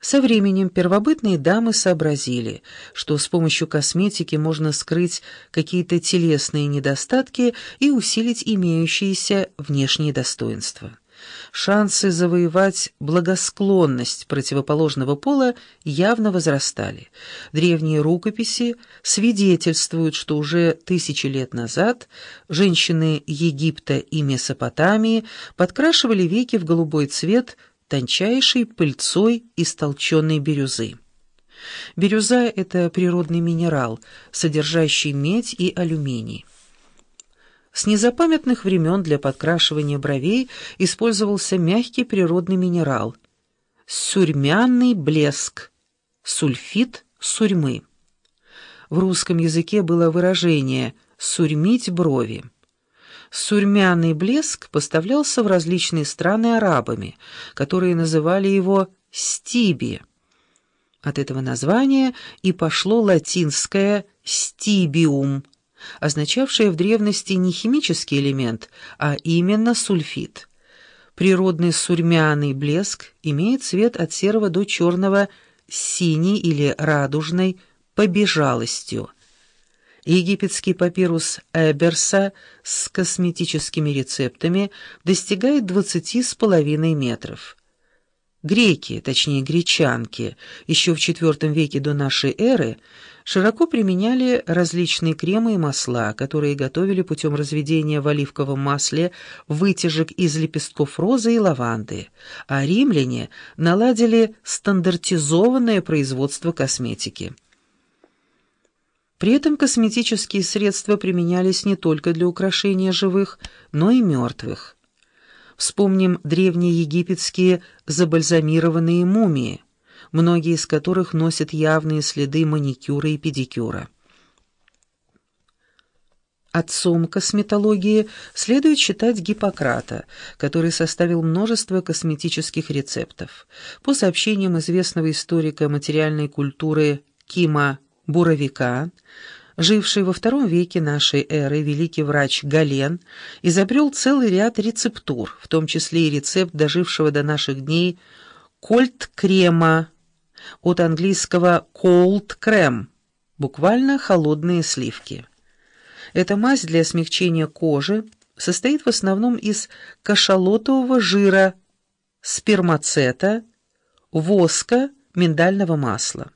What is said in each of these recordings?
Со временем первобытные дамы сообразили, что с помощью косметики можно скрыть какие-то телесные недостатки и усилить имеющиеся внешние достоинства. Шансы завоевать благосклонность противоположного пола явно возрастали. Древние рукописи свидетельствуют, что уже тысячи лет назад женщины Египта и Месопотамии подкрашивали веки в голубой цвет тончайшей пыльцой из толченой бирюзы. Бирюза — это природный минерал, содержащий медь и алюминий. С незапамятных времен для подкрашивания бровей использовался мягкий природный минерал – сурьмянный блеск, сульфид сурьмы. В русском языке было выражение «сурьмить брови». Сурьмяный блеск поставлялся в различные страны арабами, которые называли его «стиби». От этого названия и пошло латинское «стибиум», означавшее в древности не химический элемент, а именно сульфид. Природный сурьмяный блеск имеет цвет от серого до черного синий или радужной побежалостью – Египетский папирус Эберса с косметическими рецептами достигает 20,5 метров. Греки, точнее гречанки, еще в IV веке до нашей эры широко применяли различные кремы и масла, которые готовили путем разведения в оливковом масле вытяжек из лепестков розы и лаванды, а римляне наладили стандартизованное производство косметики. При этом косметические средства применялись не только для украшения живых, но и мертвых. Вспомним древние египетские забальзамированные мумии, многие из которых носят явные следы маникюра и педикюра. Отцом косметологии следует считать Гиппократа, который составил множество косметических рецептов. По сообщениям известного историка материальной культуры Кима Буровика, живший во втором веке нашей эры великий врач Гален, изобрел целый ряд рецептур, в том числе и рецепт дожившего до наших дней кольт-крема, от английского cold крем, буквально холодные сливки. Эта мазь для смягчения кожи состоит в основном из кашалотового жира, спермацета, воска, миндального масла.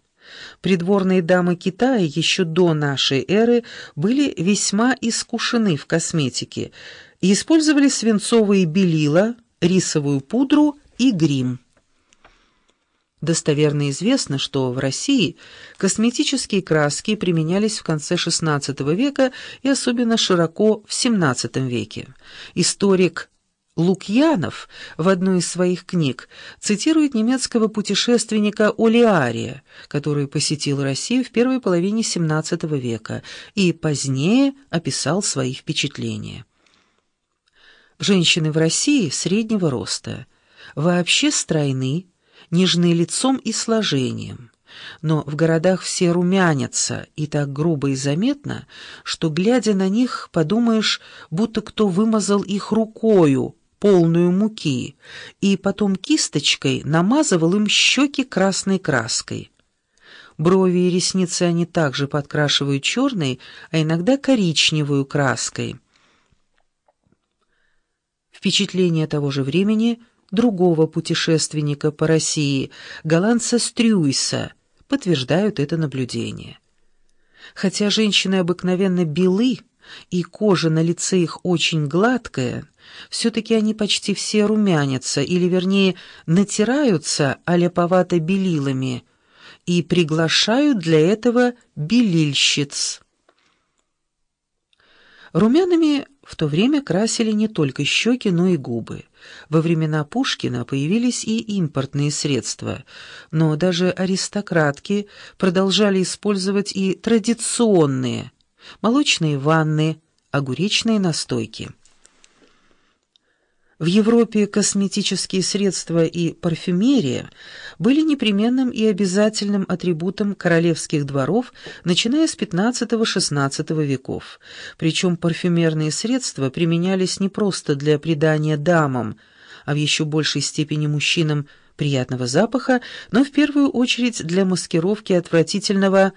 Придворные дамы Китая еще до нашей эры были весьма искушены в косметике и использовали свинцовые белила, рисовую пудру и грим. Достоверно известно, что в России косметические краски применялись в конце XVI века и особенно широко в XVII веке. Историк Лукьянов в одной из своих книг цитирует немецкого путешественника Олиария, который посетил Россию в первой половине XVII века и позднее описал свои впечатления. Женщины в России среднего роста, вообще стройны, нежны лицом и сложением, но в городах все румянятся и так грубо и заметно, что, глядя на них, подумаешь, будто кто вымазал их рукою, полную муки, и потом кисточкой намазывал им щеки красной краской. Брови и ресницы они также подкрашивают черной, а иногда коричневую краской. Впечатление того же времени другого путешественника по России, голландца Стрюйса, подтверждают это наблюдение. Хотя женщины обыкновенно белы, и кожа на лице их очень гладкая, все-таки они почти все румянятся, или, вернее, натираются аляповато белилами и приглашают для этого белильщиц. Румянами в то время красили не только щеки, но и губы. Во времена Пушкина появились и импортные средства, но даже аристократки продолжали использовать и традиционные – молочные ванны, огуречные настойки. В Европе косметические средства и парфюмерия были непременным и обязательным атрибутом королевских дворов, начиная с XV-XVI веков. Причем парфюмерные средства применялись не просто для придания дамам, а в еще большей степени мужчинам приятного запаха, но в первую очередь для маскировки отвратительного